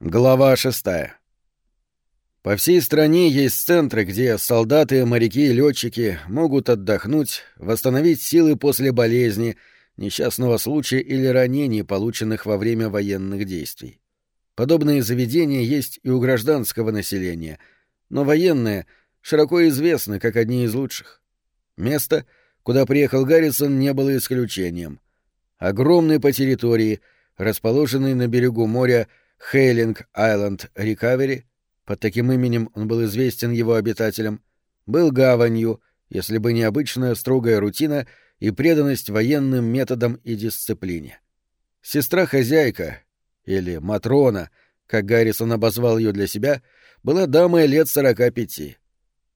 Глава шестая. По всей стране есть центры, где солдаты, моряки и летчики могут отдохнуть, восстановить силы после болезни, несчастного случая или ранений, полученных во время военных действий. Подобные заведения есть и у гражданского населения, но военные широко известны как одни из лучших. Место, куда приехал Гаррисон, не было исключением. Огромный по территории, расположенный на берегу моря, Хейлинг Айленд Рекавери, под таким именем он был известен его обитателям, был гаванью, если бы не обычная строгая рутина и преданность военным методам и дисциплине. Сестра-хозяйка, или Матрона, как Гаррисон обозвал ее для себя, была дамой лет сорока пяти.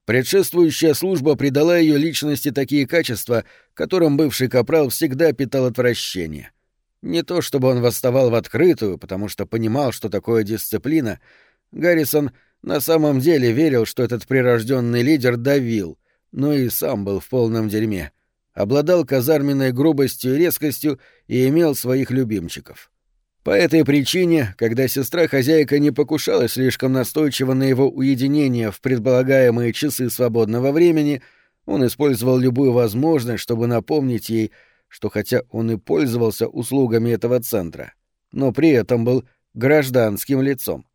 Предшествующая служба придала ее личности такие качества, которым бывший капрал всегда питал отвращение — не то чтобы он восставал в открытую, потому что понимал, что такое дисциплина. Гаррисон на самом деле верил, что этот прирожденный лидер давил, но и сам был в полном дерьме. Обладал казарменной грубостью и резкостью и имел своих любимчиков. По этой причине, когда сестра-хозяйка не покушалась слишком настойчиво на его уединение в предполагаемые часы свободного времени, он использовал любую возможность, чтобы напомнить ей, что хотя он и пользовался услугами этого центра, но при этом был гражданским лицом.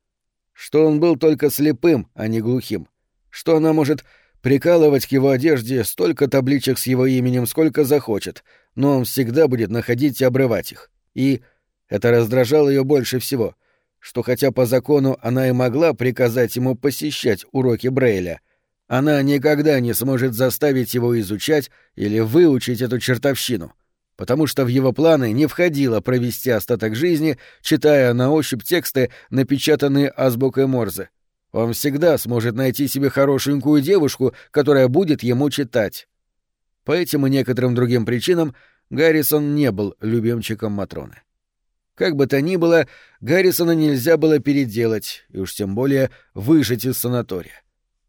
Что он был только слепым, а не глухим. Что она может прикалывать к его одежде столько табличек с его именем, сколько захочет, но он всегда будет находить и обрывать их. И это раздражало ее больше всего, что хотя по закону она и могла приказать ему посещать уроки Брейля, она никогда не сможет заставить его изучать или выучить эту чертовщину — потому что в его планы не входило провести остаток жизни, читая на ощупь тексты, напечатанные азбукой Морзе. Он всегда сможет найти себе хорошенькую девушку, которая будет ему читать. По этим и некоторым другим причинам Гаррисон не был любимчиком Матроны. Как бы то ни было, Гаррисона нельзя было переделать, и уж тем более выжить из санатория.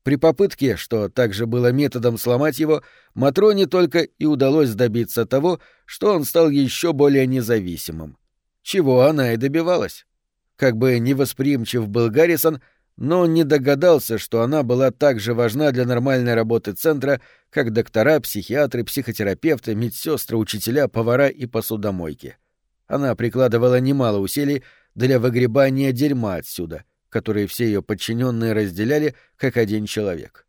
При попытке, что также было методом сломать его, Матроне только и удалось добиться того, что он стал еще более независимым. Чего она и добивалась. Как бы невосприимчив был Гаррисон, но он не догадался, что она была так же важна для нормальной работы центра, как доктора, психиатры, психотерапевты, медсестры, учителя, повара и посудомойки. Она прикладывала немало усилий для выгребания дерьма отсюда — которые все ее подчиненные разделяли как один человек.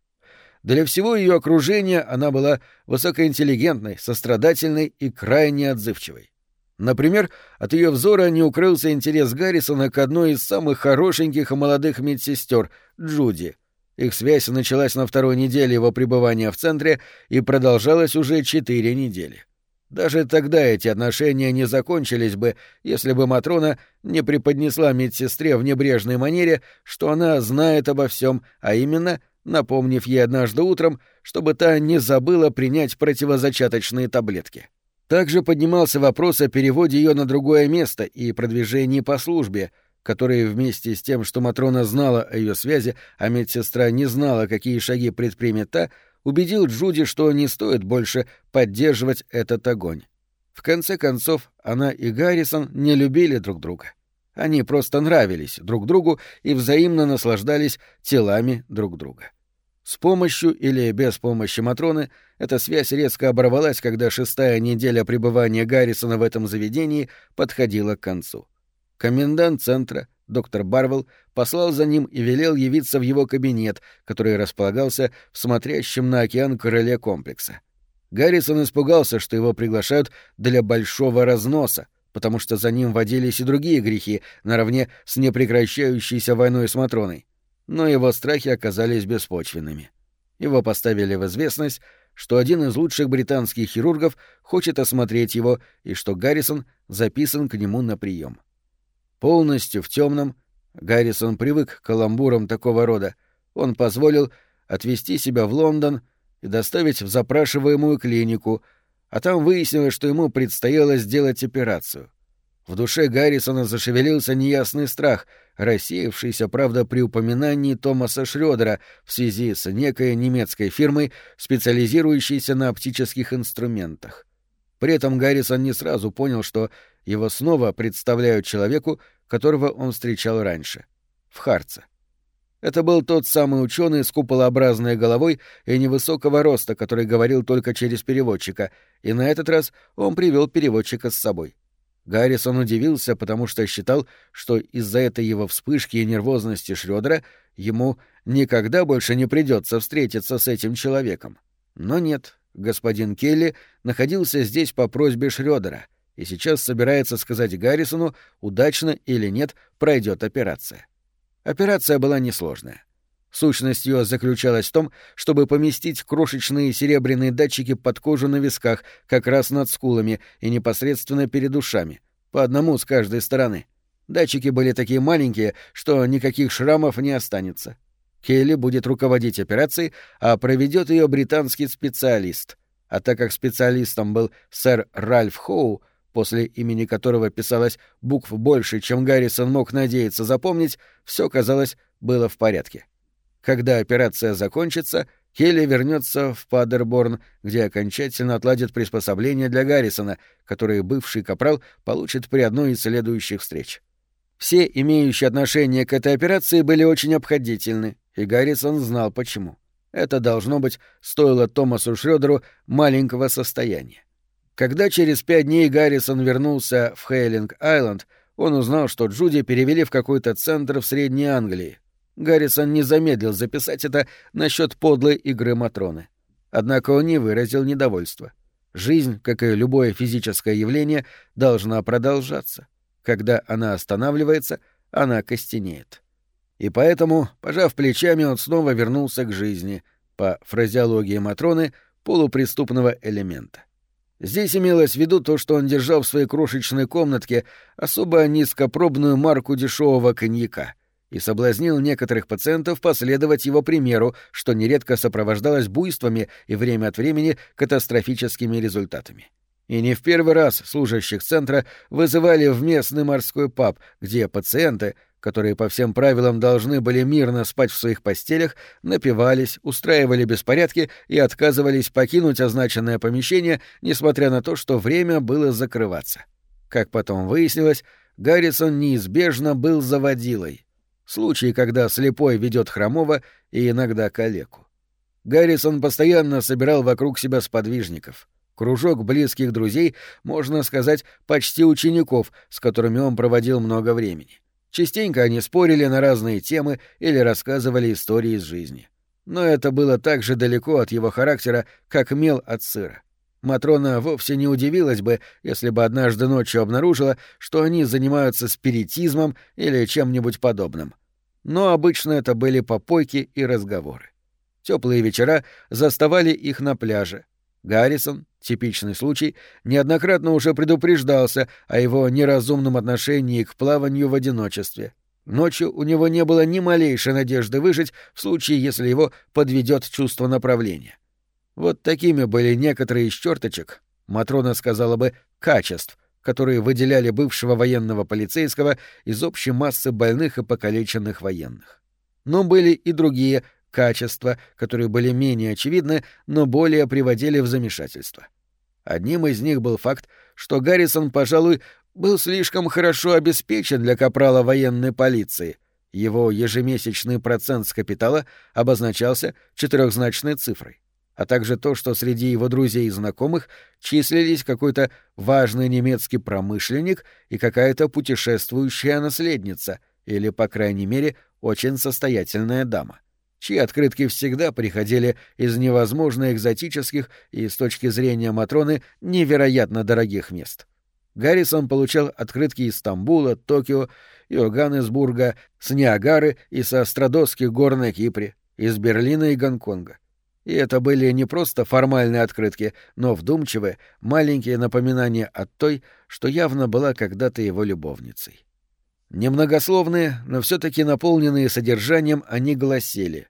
Для всего ее окружения она была высокоинтеллигентной, сострадательной и крайне отзывчивой. Например, от ее взора не укрылся интерес Гаррисона к одной из самых хорошеньких и молодых медсестер — Джуди. Их связь началась на второй неделе его пребывания в центре и продолжалась уже четыре недели. Даже тогда эти отношения не закончились бы, если бы Матрона не преподнесла медсестре в небрежной манере, что она знает обо всем, а именно, напомнив ей однажды утром, чтобы та не забыла принять противозачаточные таблетки. Также поднимался вопрос о переводе ее на другое место и продвижении по службе, которые вместе с тем, что Матрона знала о ее связи, а медсестра не знала, какие шаги предпримет та, убедил Джуди, что не стоит больше поддерживать этот огонь. В конце концов, она и Гаррисон не любили друг друга. Они просто нравились друг другу и взаимно наслаждались телами друг друга. С помощью или без помощи Матроны эта связь резко оборвалась, когда шестая неделя пребывания Гаррисона в этом заведении подходила к концу. Комендант центра, доктор Барвелл послал за ним и велел явиться в его кабинет, который располагался в смотрящем на океан крыле комплекса. Гаррисон испугался, что его приглашают для большого разноса, потому что за ним водились и другие грехи, наравне с непрекращающейся войной с Матроной. Но его страхи оказались беспочвенными. Его поставили в известность, что один из лучших британских хирургов хочет осмотреть его и что Гаррисон записан к нему на прием. Полностью в темном, Гаррисон привык к каламбурам такого рода, он позволил отвезти себя в Лондон и доставить в запрашиваемую клинику, а там выяснилось, что ему предстояло сделать операцию. В душе Гаррисона зашевелился неясный страх, рассеявшийся, правда, при упоминании Томаса Шрёдера в связи с некой немецкой фирмой, специализирующейся на оптических инструментах. При этом Гаррисон не сразу понял, что его снова представляют человеку, которого он встречал раньше. в Харце. Это был тот самый ученый с куполообразной головой и невысокого роста, который говорил только через переводчика, и на этот раз он привел переводчика с собой. Гаррисон удивился, потому что считал, что из-за этой его вспышки и нервозности Шрёдера ему никогда больше не придется встретиться с этим человеком. Но нет, господин Келли находился здесь по просьбе Шрёдера и сейчас собирается сказать Гаррисону, удачно или нет пройдет операция. Операция была несложная. Сущность ее заключалась в том, чтобы поместить крошечные серебряные датчики под кожу на висках, как раз над скулами и непосредственно перед ушами, по одному с каждой стороны. Датчики были такие маленькие, что никаких шрамов не останется. Келли будет руководить операцией, а проведет ее британский специалист. А так как специалистом был сэр Ральф Хоу, после имени которого писалось букв больше, чем Гаррисон мог надеяться запомнить, все, казалось, было в порядке. Когда операция закончится, Келли вернется в Падерборн, где окончательно отладит приспособления для Гаррисона, которые бывший капрал получит при одной из следующих встреч. Все имеющие отношение к этой операции были очень обходительны, и Гаррисон знал почему. Это, должно быть, стоило Томасу Шрёдеру маленького состояния. Когда через пять дней Гаррисон вернулся в Хейлинг-Айленд, он узнал, что Джуди перевели в какой-то центр в Средней Англии. Гаррисон не замедлил записать это насчет подлой игры Матроны. Однако он не выразил недовольства. Жизнь, как и любое физическое явление, должна продолжаться. Когда она останавливается, она костенеет. И поэтому, пожав плечами, он снова вернулся к жизни, по фразеологии Матроны, полупреступного элемента. Здесь имелось в виду то, что он держал в своей крошечной комнатке особо низкопробную марку дешевого коньяка и соблазнил некоторых пациентов последовать его примеру, что нередко сопровождалось буйствами и время от времени катастрофическими результатами. И не в первый раз служащих центра вызывали в местный морской паб, где пациенты — которые по всем правилам должны были мирно спать в своих постелях, напивались, устраивали беспорядки и отказывались покинуть означенное помещение, несмотря на то, что время было закрываться. Как потом выяснилось, Гаррисон неизбежно был заводилой. Случай, когда слепой ведет хромого и иногда калеку. Гаррисон постоянно собирал вокруг себя сподвижников. Кружок близких друзей, можно сказать, почти учеников, с которыми он проводил много времени. Частенько они спорили на разные темы или рассказывали истории из жизни. Но это было так же далеко от его характера, как мел от сыра. Матрона вовсе не удивилась бы, если бы однажды ночью обнаружила, что они занимаются спиритизмом или чем-нибудь подобным. Но обычно это были попойки и разговоры. Теплые вечера заставали их на пляже. Гаррисон, Типичный случай неоднократно уже предупреждался о его неразумном отношении к плаванию в одиночестве. Ночью у него не было ни малейшей надежды выжить в случае, если его подведет чувство направления. Вот такими были некоторые из черточек, Матрона сказала бы, качеств, которые выделяли бывшего военного полицейского из общей массы больных и покалеченных военных. Но были и другие, качества, которые были менее очевидны, но более приводили в замешательство. Одним из них был факт, что Гаррисон, пожалуй, был слишком хорошо обеспечен для капрала военной полиции. Его ежемесячный процент с капитала обозначался четырехзначной цифрой, а также то, что среди его друзей и знакомых числились какой-то важный немецкий промышленник и какая-то путешествующая наследница, или, по крайней мере, очень состоятельная дама чьи открытки всегда приходили из невозможно экзотических и, с точки зрения Матроны, невероятно дорогих мест. Гаррисон получал открытки из Стамбула, Токио, Йоганнесбурга, с Ниагары и со Страдосских гор на Кипре, из Берлина и Гонконга. И это были не просто формальные открытки, но вдумчивые, маленькие напоминания о той, что явно была когда-то его любовницей. Немногословные, но все-таки наполненные содержанием, они гласили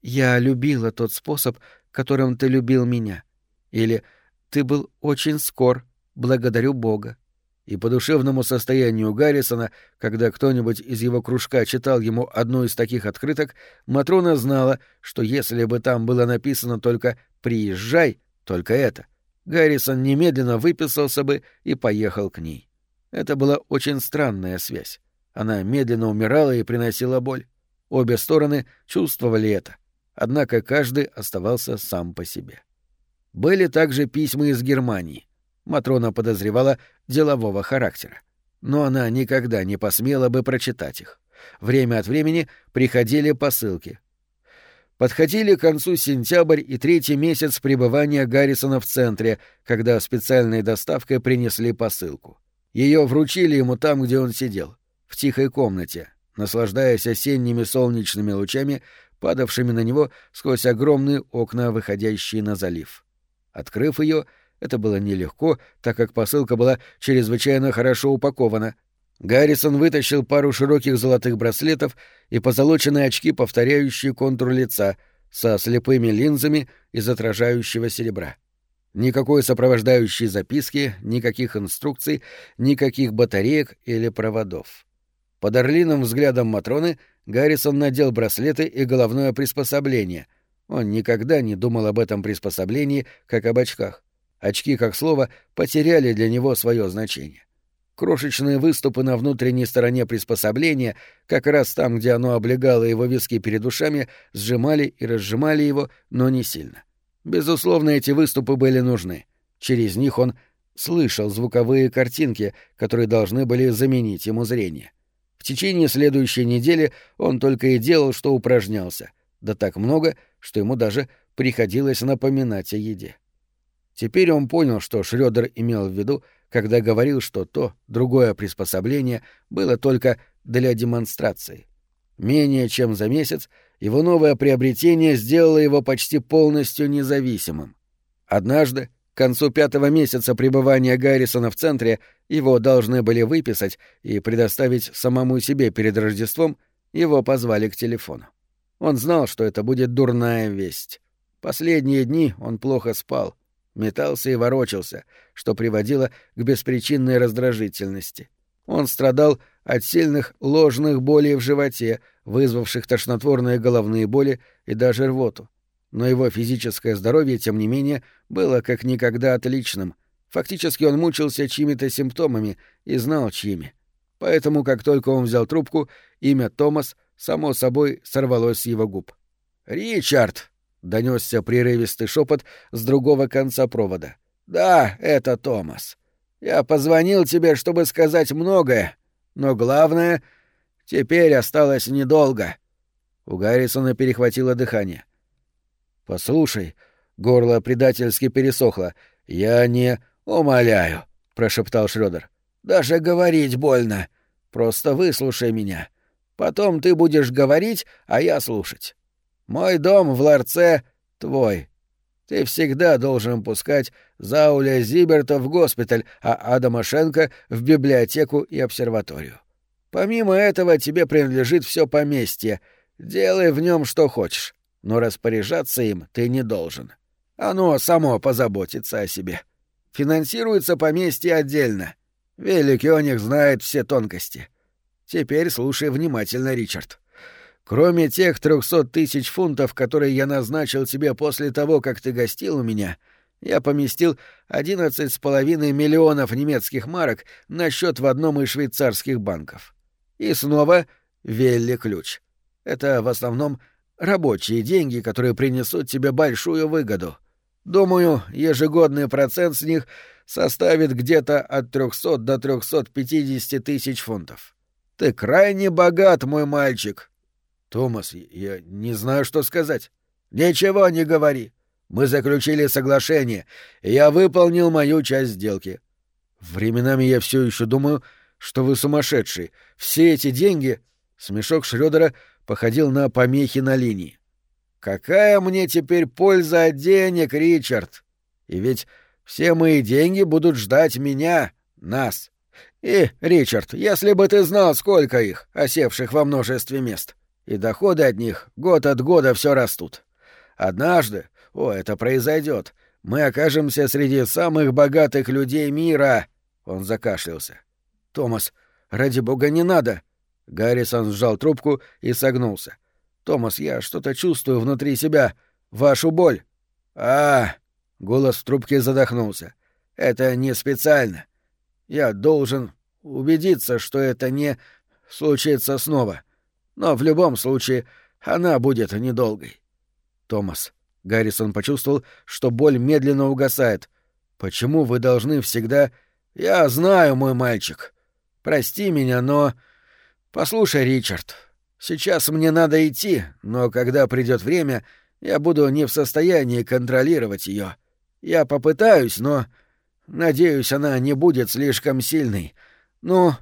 «Я любила тот способ, которым ты любил меня» или «Ты был очень скор, благодарю Бога». И по душевному состоянию Гаррисона, когда кто-нибудь из его кружка читал ему одну из таких открыток, Матрона знала, что если бы там было написано только «приезжай», только это, Гаррисон немедленно выписался бы и поехал к ней. Это была очень странная связь. Она медленно умирала и приносила боль. Обе стороны чувствовали это, однако каждый оставался сам по себе. Были также письма из Германии. Матрона подозревала делового характера. Но она никогда не посмела бы прочитать их. Время от времени приходили посылки. Подходили к концу сентябрь и третий месяц пребывания Гаррисона в центре, когда специальной доставкой принесли посылку. Ее вручили ему там, где он сидел, в тихой комнате, наслаждаясь осенними солнечными лучами, падавшими на него сквозь огромные окна, выходящие на залив. Открыв ее, это было нелегко, так как посылка была чрезвычайно хорошо упакована — Гаррисон вытащил пару широких золотых браслетов и позолоченные очки, повторяющие контур лица, со слепыми линзами из отражающего серебра. Никакой сопровождающей записки, никаких инструкций, никаких батареек или проводов. Под орлиным взглядом Матроны Гаррисон надел браслеты и головное приспособление. Он никогда не думал об этом приспособлении, как об очках. Очки, как слово, потеряли для него свое значение. Крошечные выступы на внутренней стороне приспособления, как раз там, где оно облегало его виски перед ушами, сжимали и разжимали его, но не сильно. Безусловно, эти выступы были нужны. Через них он слышал звуковые картинки, которые должны были заменить ему зрение. Течение следующей недели он только и делал, что упражнялся, да так много, что ему даже приходилось напоминать о еде. Теперь он понял, что Шрёдер имел в виду, когда говорил, что то, другое приспособление было только для демонстрации. Менее чем за месяц его новое приобретение сделало его почти полностью независимым. Однажды, к концу пятого месяца пребывания Гаррисона в центре, его должны были выписать и предоставить самому себе перед Рождеством, его позвали к телефону. Он знал, что это будет дурная весть. Последние дни он плохо спал — метался и ворочался, что приводило к беспричинной раздражительности. Он страдал от сильных ложных болей в животе, вызвавших тошнотворные головные боли и даже рвоту. Но его физическое здоровье, тем не менее, было как никогда отличным. Фактически он мучился чьими-то симптомами и знал, чьими. Поэтому, как только он взял трубку, имя Томас, само собой, сорвалось с его губ. «Ричард!» донесся прерывистый шепот с другого конца провода. Да, это Томас. Я позвонил тебе, чтобы сказать многое, но главное, теперь осталось недолго. У Гаррисона перехватило дыхание. Послушай, горло предательски пересохло. Я не умоляю, прошептал Шрёдер. Даже говорить больно. Просто выслушай меня. Потом ты будешь говорить, а я слушать. Мой дом в ларце твой. Ты всегда должен пускать Зауля Зиберта в госпиталь, а Адама Шенка в библиотеку и обсерваторию. Помимо этого тебе принадлежит все поместье. Делай в нем что хочешь, но распоряжаться им ты не должен. Оно само позаботится о себе. Финансируется поместье отдельно. Великий о них знает все тонкости. Теперь слушай внимательно, Ричард. Кроме тех трехсот тысяч фунтов, которые я назначил тебе после того, как ты гостил у меня, я поместил одиннадцать с половиной миллионов немецких марок на счет в одном из швейцарских банков. И снова Велли ключ. Это в основном рабочие деньги, которые принесут тебе большую выгоду. Думаю, ежегодный процент с них составит где-то от 300 до 350 тысяч фунтов. Ты крайне богат, мой мальчик, Томас, я не знаю, что сказать. Ничего не говори. Мы заключили соглашение, и я выполнил мою часть сделки. Временами я все еще думаю, что вы сумасшедший. Все эти деньги... Смешок Шрёдера походил на помехи на линии. Какая мне теперь польза от денег, Ричард? И ведь все мои деньги будут ждать меня, нас. И, Ричард, если бы ты знал, сколько их, осевших во множестве мест, и доходы от них год от года все растут. Однажды, о, это произойдет, мы окажемся среди самых богатых людей мира. Он закашлялся. Томас, ради бога, не надо. Гаррисон сжал трубку и согнулся. Томас, я что-то чувствую внутри себя. Вашу боль. А, голос в трубке задохнулся. Это не специально. Я должен убедиться, что это не случится снова. Но в любом случае она будет недолгой. Томас. Гаррисон почувствовал, что боль медленно угасает. Почему вы должны всегда... Я знаю, мой мальчик. Прости меня, но... Послушай, Ричард, сейчас мне надо идти, но когда придет время, я буду не в состоянии контролировать ее. Я попытаюсь, но... Надеюсь, она не будет слишком сильной. Ну...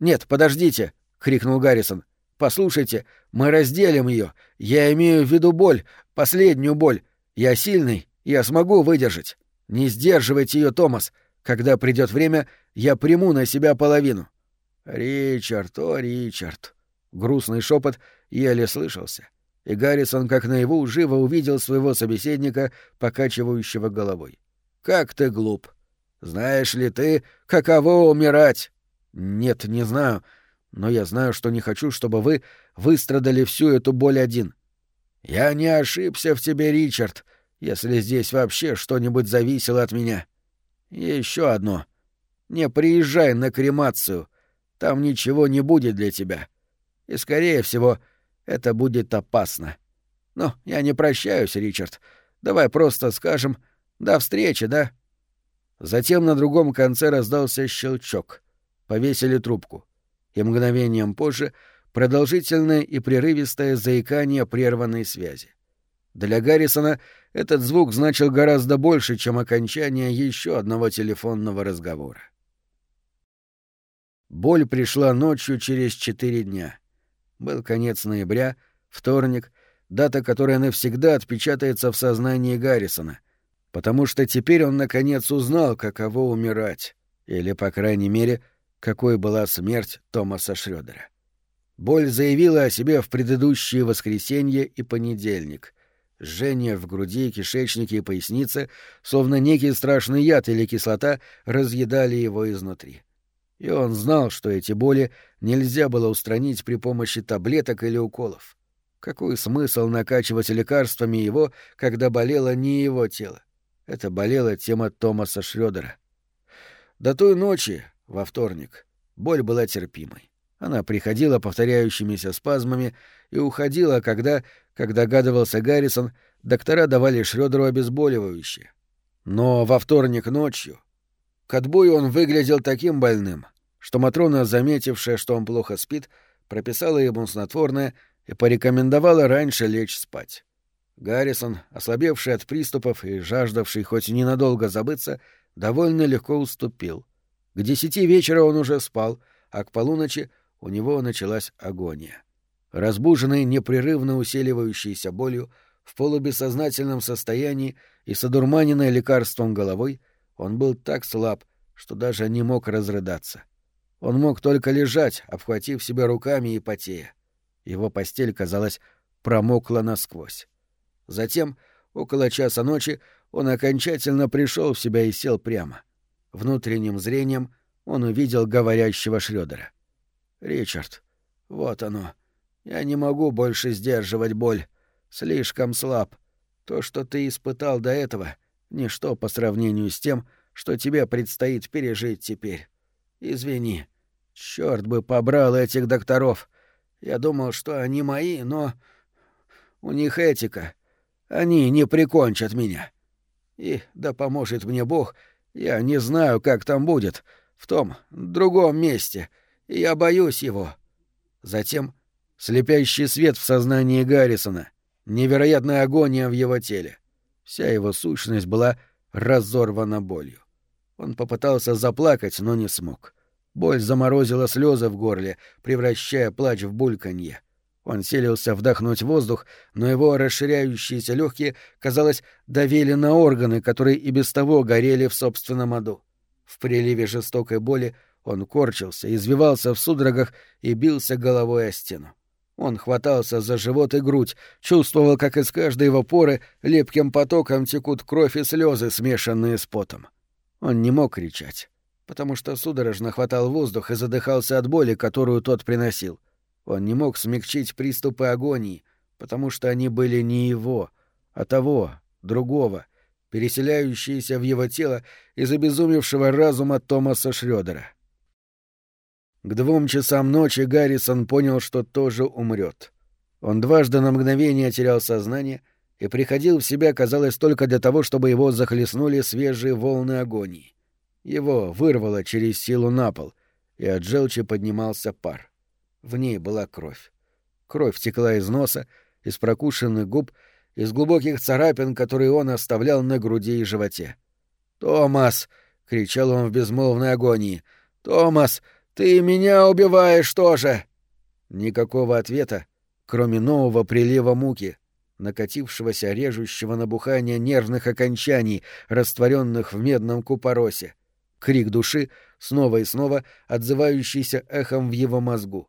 Нет, подождите, — крикнул Гаррисон. Послушайте, мы разделим ее. Я имею в виду боль, последнюю боль. Я сильный, я смогу выдержать. Не сдерживайте ее, Томас. Когда придет время, я приму на себя половину. Ричард, о, Ричард. Грустный шепот еле слышался, и Гаррисон, как наяву, живо увидел своего собеседника, покачивающего головой. Как ты глуп. Знаешь ли ты, каково умирать? Нет, не знаю но я знаю, что не хочу, чтобы вы выстрадали всю эту боль один. Я не ошибся в тебе, Ричард, если здесь вообще что-нибудь зависело от меня. Еще одно. Не приезжай на кремацию. Там ничего не будет для тебя. И, скорее всего, это будет опасно. Но я не прощаюсь, Ричард. Давай просто скажем «до встречи», да? Затем на другом конце раздался щелчок. Повесили трубку и мгновением позже продолжительное и прерывистое заикание прерванной связи. Для Гаррисона этот звук значил гораздо больше, чем окончание еще одного телефонного разговора. Боль пришла ночью через четыре дня. Был конец ноября, вторник, дата, которая навсегда отпечатается в сознании Гаррисона, потому что теперь он наконец узнал, каково умирать, или, по крайней мере, — какой была смерть Томаса Шрёдера. Боль заявила о себе в предыдущие воскресенье и понедельник. Жжение в груди, кишечнике и пояснице, словно некий страшный яд или кислота, разъедали его изнутри. И он знал, что эти боли нельзя было устранить при помощи таблеток или уколов. Какой смысл накачивать лекарствами его, когда болело не его тело? Это болела тема Томаса Шрёдера. До той ночи, во вторник. Боль была терпимой. Она приходила повторяющимися спазмами и уходила, когда, как догадывался Гаррисон, доктора давали Шрёдеру обезболивающее. Но во вторник ночью к отбою он выглядел таким больным, что Матрона, заметившая, что он плохо спит, прописала ему снотворное и порекомендовала раньше лечь спать. Гаррисон, ослабевший от приступов и жаждавший хоть ненадолго забыться, довольно легко уступил — к десяти вечера он уже спал, а к полуночи у него началась агония. Разбуженный непрерывно усиливающейся болью, в полубессознательном состоянии и с одурманенной лекарством головой, он был так слаб, что даже не мог разрыдаться. Он мог только лежать, обхватив себя руками и потея. Его постель, казалось, промокла насквозь. Затем, около часа ночи, он окончательно пришел в себя и сел прямо — Внутренним зрением он увидел говорящего Шрёдера. «Ричард, вот оно. Я не могу больше сдерживать боль. Слишком слаб. То, что ты испытал до этого, — ничто по сравнению с тем, что тебе предстоит пережить теперь. Извини. Черт бы побрал этих докторов. Я думал, что они мои, но... У них этика. Они не прикончат меня. И да поможет мне Бог, я не знаю, как там будет, в том другом месте, и я боюсь его. Затем слепящий свет в сознании Гаррисона, невероятная агония в его теле. Вся его сущность была разорвана болью. Он попытался заплакать, но не смог. Боль заморозила слезы в горле, превращая плач в бульканье. Он селился вдохнуть воздух, но его расширяющиеся легкие, казалось, давили на органы, которые и без того горели в собственном аду. В приливе жестокой боли он корчился, извивался в судорогах и бился головой о стену. Он хватался за живот и грудь, чувствовал, как из каждой его поры лепким потоком текут кровь и слезы, смешанные с потом. Он не мог кричать, потому что судорожно хватал воздух и задыхался от боли, которую тот приносил. Он не мог смягчить приступы агонии, потому что они были не его, а того, другого, переселяющиеся в его тело из обезумевшего разума Томаса Шрёдера. К двум часам ночи Гаррисон понял, что тоже умрет. Он дважды на мгновение терял сознание и приходил в себя, казалось, только для того, чтобы его захлестнули свежие волны агонии. Его вырвало через силу на пол, и от желчи поднимался пар. В ней была кровь. Кровь текла из носа, из прокушенных губ, из глубоких царапин, которые он оставлял на груди и животе. «Томас!» — кричал он в безмолвной агонии. «Томас, ты меня убиваешь тоже!» Никакого ответа, кроме нового прилива муки, накатившегося режущего набухания нервных окончаний, растворенных в медном купоросе. Крик души, снова и снова отзывающийся эхом в его мозгу.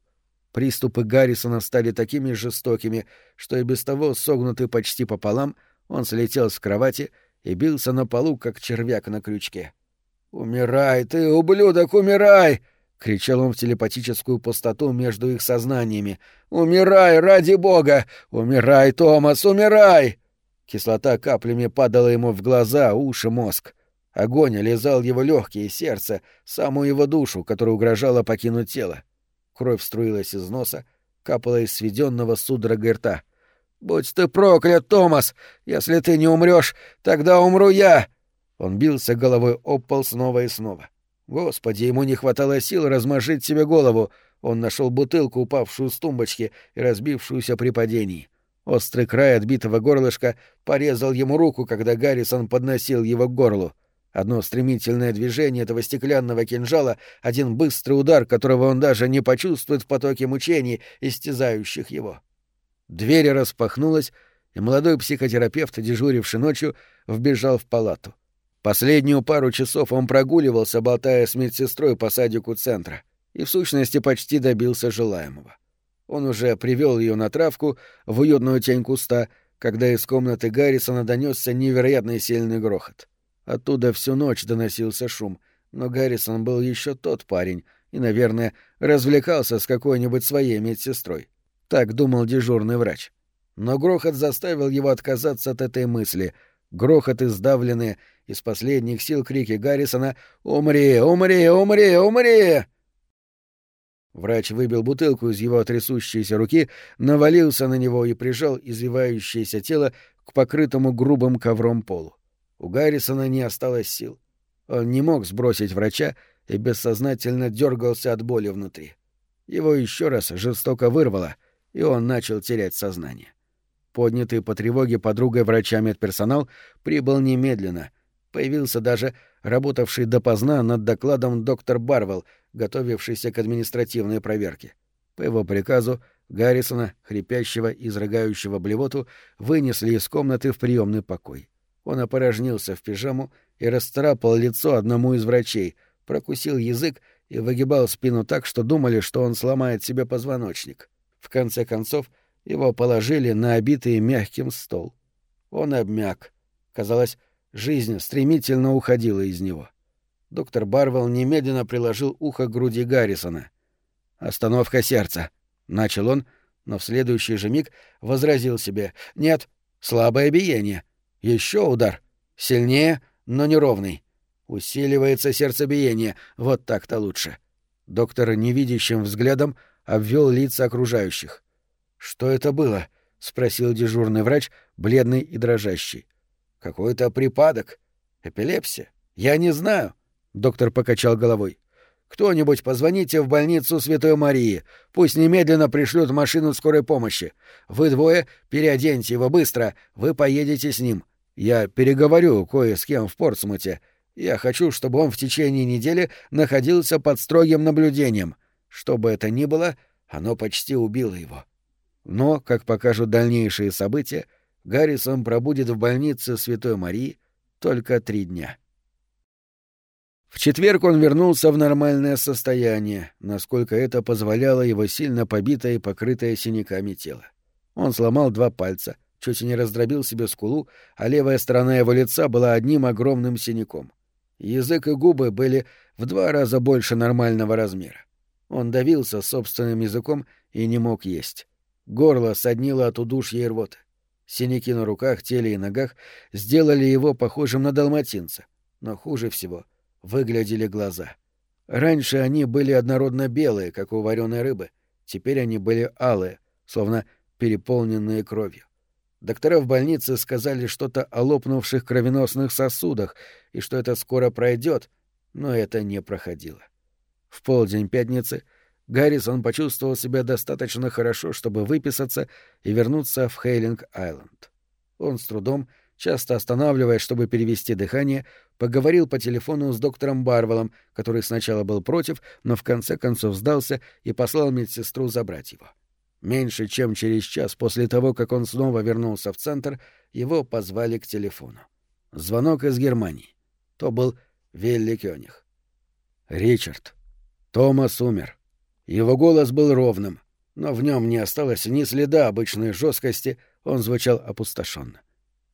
Приступы Гаррисона стали такими жестокими, что и без того согнутый почти пополам, он слетел с кровати и бился на полу, как червяк на крючке. «Умирай, ты, ублюдок, умирай!» — кричал он в телепатическую пустоту между их сознаниями. «Умирай, ради бога! Умирай, Томас, умирай!» Кислота каплями падала ему в глаза, уши, мозг. Огонь лизал его легкие, сердце, самую его душу, которая угрожала покинуть тело. Кровь струилась из носа, капала из сведенного судорогой рта. «Будь ты проклят, Томас! Если ты не умрешь, тогда умру я!» Он бился головой об пол снова и снова. Господи, ему не хватало сил размажить себе голову. Он нашел бутылку, упавшую с тумбочки и разбившуюся при падении. Острый край отбитого горлышка порезал ему руку, когда Гаррисон подносил его к горлу. Одно стремительное движение этого стеклянного кинжала, один быстрый удар, которого он даже не почувствует в потоке мучений, истязающих его. Дверь распахнулась, и молодой психотерапевт, дежуривший ночью, вбежал в палату. Последнюю пару часов он прогуливался, болтая с медсестрой по садику центра, и в сущности почти добился желаемого. Он уже привел ее на травку в уютную тень куста, когда из комнаты Гаррисона донесся невероятно сильный грохот. Оттуда всю ночь доносился шум, но Гаррисон был еще тот парень и, наверное, развлекался с какой-нибудь своей медсестрой. Так думал дежурный врач. Но грохот заставил его отказаться от этой мысли. Грохот издавленные из последних сил крики Гаррисона «Умри! Умри! Умри! Умри!» Врач выбил бутылку из его трясущейся руки, навалился на него и прижал извивающееся тело к покрытому грубым ковром полу. У Гаррисона не осталось сил. Он не мог сбросить врача и бессознательно дергался от боли внутри. Его еще раз жестоко вырвало, и он начал терять сознание. Поднятый по тревоге подругой врача медперсонал прибыл немедленно. Появился даже работавший допоздна над докладом доктор Барвелл, готовившийся к административной проверке. По его приказу Гаррисона, хрипящего и изрыгающего блевоту, вынесли из комнаты в приемный покой. Он опорожнился в пижаму и расцарапал лицо одному из врачей, прокусил язык и выгибал спину так, что думали, что он сломает себе позвоночник. В конце концов, его положили на обитый мягким стол. Он обмяк. Казалось, жизнь стремительно уходила из него. Доктор Барвелл немедленно приложил ухо к груди Гаррисона. «Остановка сердца», — начал он, но в следующий же миг возразил себе. «Нет, слабое биение. Еще удар. Сильнее, но неровный. Усиливается сердцебиение. Вот так-то лучше. Доктор невидящим взглядом обвел лица окружающих. «Что это было?» — спросил дежурный врач, бледный и дрожащий. «Какой-то припадок. Эпилепсия. Я не знаю». Доктор покачал головой. «Кто-нибудь позвоните в больницу Святой Марии. Пусть немедленно пришлют машину скорой помощи. Вы двое переоденьте его быстро. Вы поедете с ним. Я переговорю кое с кем в Портсмуте. Я хочу, чтобы он в течение недели находился под строгим наблюдением. Что бы это ни было, оно почти убило его. Но, как покажут дальнейшие события, Гаррисон пробудет в больнице Святой Марии только три дня. В четверг он вернулся в нормальное состояние, насколько это позволяло его сильно побитое и покрытое синяками тело. Он сломал два пальца, чуть не раздробил себе скулу, а левая сторона его лица была одним огромным синяком. Язык и губы были в два раза больше нормального размера. Он давился собственным языком и не мог есть. Горло соднило от удушья и рвоты. Синяки на руках, теле и ногах сделали его похожим на далматинца. Но хуже всего выглядели глаза. Раньше они были однородно белые, как у вареной рыбы. Теперь они были алые, словно переполненные кровью. Доктора в больнице сказали что-то о лопнувших кровеносных сосудах и что это скоро пройдет, но это не проходило. В полдень пятницы Гаррисон почувствовал себя достаточно хорошо, чтобы выписаться и вернуться в Хейлинг-Айленд. Он с трудом, часто останавливаясь, чтобы перевести дыхание, поговорил по телефону с доктором Барвелом, который сначала был против, но в конце концов сдался и послал медсестру забрать его. Меньше чем через час после того, как он снова вернулся в центр, его позвали к телефону. Звонок из Германии. То был Вилли Кёниг. «Ричард. Томас умер. Его голос был ровным, но в нем не осталось ни следа обычной жесткости, он звучал опустошенно.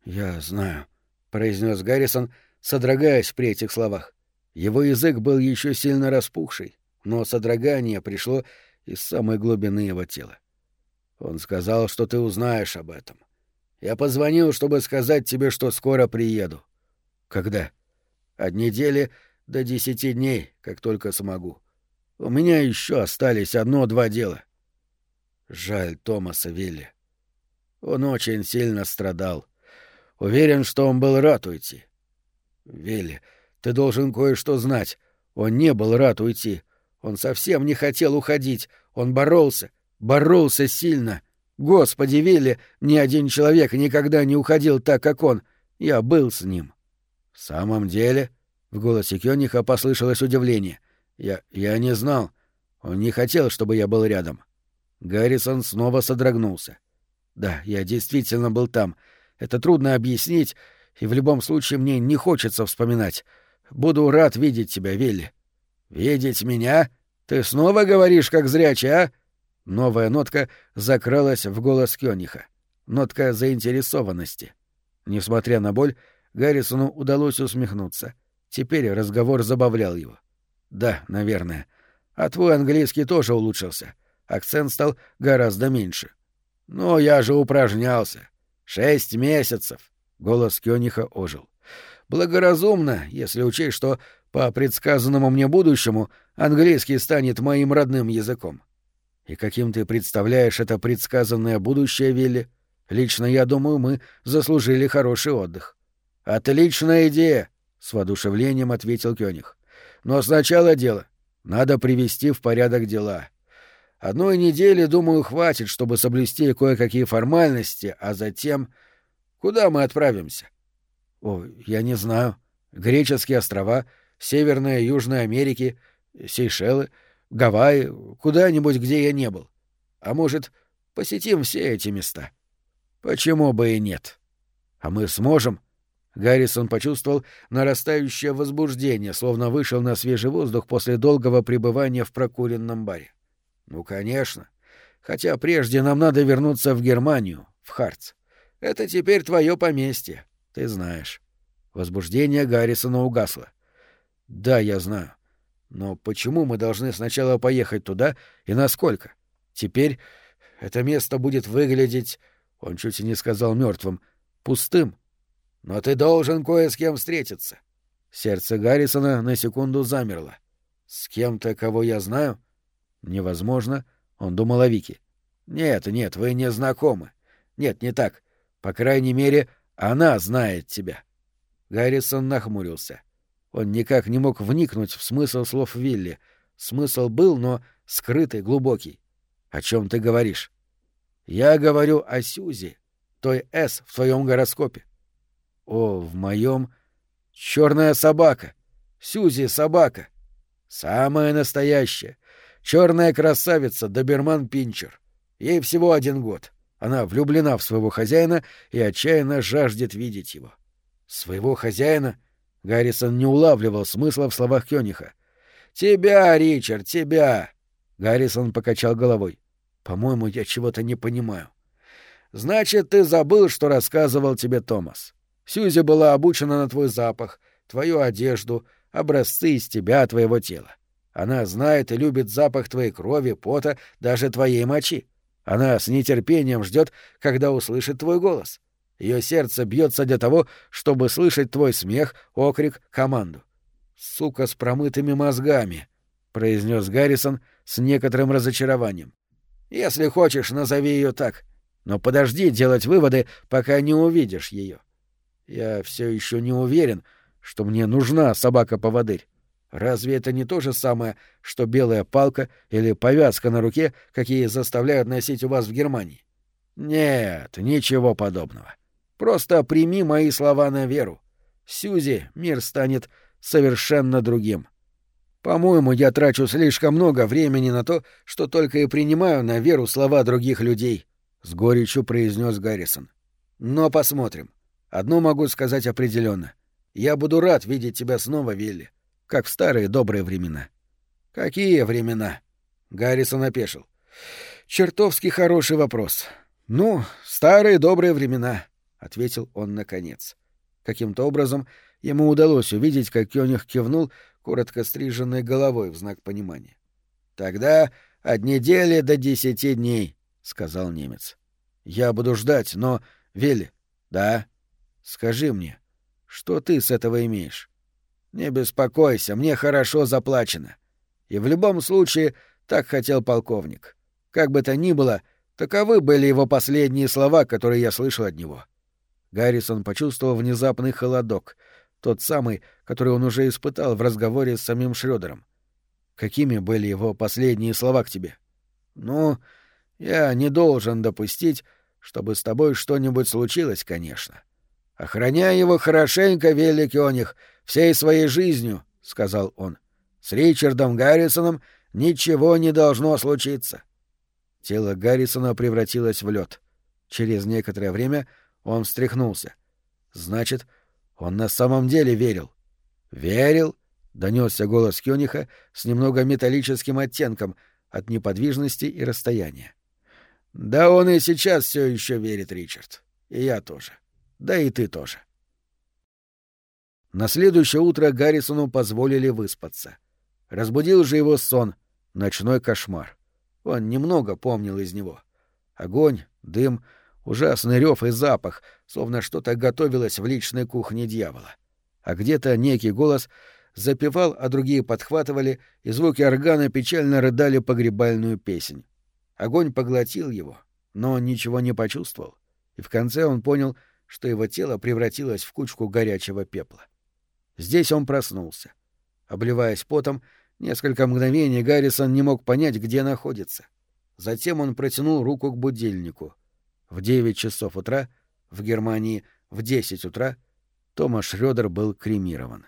«Я знаю», — произнес Гаррисон, содрогаясь при этих словах. Его язык был еще сильно распухший, но содрогание пришло из самой глубины его тела. Он сказал, что ты узнаешь об этом. Я позвонил, чтобы сказать тебе, что скоро приеду. Когда? От недели до десяти дней, как только смогу. У меня еще остались одно-два дела. Жаль Томаса Вилли. Он очень сильно страдал. Уверен, что он был рад уйти. Вилли, ты должен кое-что знать. Он не был рад уйти. Он совсем не хотел уходить. Он боролся, боролся сильно. Господи, Вилли, ни один человек никогда не уходил так, как он. Я был с ним. — В самом деле? — в голосе Кёниха послышалось удивление. — Я... я не знал. Он не хотел, чтобы я был рядом. Гаррисон снова содрогнулся. — Да, я действительно был там. Это трудно объяснить, и в любом случае мне не хочется вспоминать. Буду рад видеть тебя, Вилли. — Видеть меня? Ты снова говоришь, как зрячий, а? Новая нотка закралась в голос Кёниха. Нотка заинтересованности. Несмотря на боль, Гаррисону удалось усмехнуться. Теперь разговор забавлял его. «Да, наверное. А твой английский тоже улучшился. Акцент стал гораздо меньше». «Но я же упражнялся. Шесть месяцев!» — голос Кёниха ожил. «Благоразумно, если учесть, что по предсказанному мне будущему английский станет моим родным языком. И каким ты представляешь это предсказанное будущее, Вилли? Лично я думаю, мы заслужили хороший отдых. Отличная идея, с воодушевлением ответил Кёниг. Но сначала дело. Надо привести в порядок дела. Одной недели, думаю, хватит, чтобы соблюсти кое-какие формальности, а затем... Куда мы отправимся? О, я не знаю. Греческие острова, Северная и Южная Америки, Сейшелы — Гавайи, куда-нибудь, где я не был. А может, посетим все эти места? Почему бы и нет? А мы сможем? Гаррисон почувствовал нарастающее возбуждение, словно вышел на свежий воздух после долгого пребывания в прокуренном баре. Ну, конечно. Хотя прежде нам надо вернуться в Германию, в Харц. Это теперь твое поместье, ты знаешь. Возбуждение Гаррисона угасло. Да, я знаю. Но почему мы должны сначала поехать туда и насколько? Теперь это место будет выглядеть, он чуть и не сказал мертвым, пустым. Но ты должен кое с кем встретиться. Сердце Гаррисона на секунду замерло. С кем-то, кого я знаю? Невозможно. Он думал о Вике. Нет, нет, вы не знакомы. Нет, не так. По крайней мере, она знает тебя. Гаррисон нахмурился. — он никак не мог вникнуть в смысл слов Вилли. Смысл был, но скрытый, глубокий. О чем ты говоришь? Я говорю о Сюзи, той С в твоем гороскопе. О, в моем черная собака. Сюзи собака. Самая настоящая. Черная красавица, доберман Пинчер. Ей всего один год. Она влюблена в своего хозяина и отчаянно жаждет видеть его. Своего хозяина — Гаррисон не улавливал смысла в словах Кёниха. «Тебя, Ричард, тебя!» Гаррисон покачал головой. «По-моему, я чего-то не понимаю». «Значит, ты забыл, что рассказывал тебе Томас. Сьюзи была обучена на твой запах, твою одежду, образцы из тебя, твоего тела. Она знает и любит запах твоей крови, пота, даже твоей мочи. Она с нетерпением ждет, когда услышит твой голос. Ее сердце бьется для того, чтобы слышать твой смех, окрик, команду. Сука с промытыми мозгами. — произнес Гаррисон с некоторым разочарованием. «Если хочешь, назови ее так. Но подожди делать выводы, пока не увидишь ее. Я все еще не уверен, что мне нужна собака-поводырь. Разве это не то же самое, что белая палка или повязка на руке, какие заставляют носить у вас в Германии? Нет, ничего подобного. Просто прими мои слова на веру. Сюзи мир станет совершенно другим. По-моему, я трачу слишком много времени на то, что только и принимаю на веру слова других людей, — с горечью произнес Гаррисон. Но посмотрим. Одно могу сказать определенно. Я буду рад видеть тебя снова, Вилли как в старые добрые времена. Какие времена? Гаррисон опешил. Чертовски хороший вопрос. Ну, старые добрые времена, ответил он наконец. Каким-то образом ему удалось увидеть, как Кёниг кивнул коротко стриженной головой в знак понимания. Тогда от недели до десяти дней, сказал немец. Я буду ждать, но Вилли, да, скажи мне, что ты с этого имеешь? Не беспокойся, мне хорошо заплачено. И в любом случае так хотел полковник. Как бы то ни было, таковы были его последние слова, которые я слышал от него. Гаррисон почувствовал внезапный холодок, тот самый, который он уже испытал в разговоре с самим Шрёдером. Какими были его последние слова к тебе? Ну, я не должен допустить, чтобы с тобой что-нибудь случилось, конечно. Охраняй его хорошенько, великий Оних, всей своей жизнью, — сказал он. — С Ричардом Гаррисоном ничего не должно случиться. Тело Гаррисона превратилось в лед. Через некоторое время он встряхнулся. Значит, он на самом деле верил. «Верил?» — донесся голос Кёниха с немного металлическим оттенком от неподвижности и расстояния. «Да он и сейчас все еще верит, Ричард. И я тоже. Да и ты тоже». На следующее утро Гаррисону позволили выспаться. Разбудил же его сон, ночной кошмар. Он немного помнил из него. Огонь, дым, ужасный рев и запах, словно что-то готовилось в личной кухне дьявола. А где-то некий голос запевал, а другие подхватывали, и звуки органа печально рыдали погребальную песнь. Огонь поглотил его, но он ничего не почувствовал, и в конце он понял, что его тело превратилось в кучку горячего пепла. Здесь он проснулся. Обливаясь потом, несколько мгновений Гаррисон не мог понять, где находится. Затем он протянул руку к будильнику. В девять часов утра, в Германии в десять утра, Томас Шрёдер был кремирован.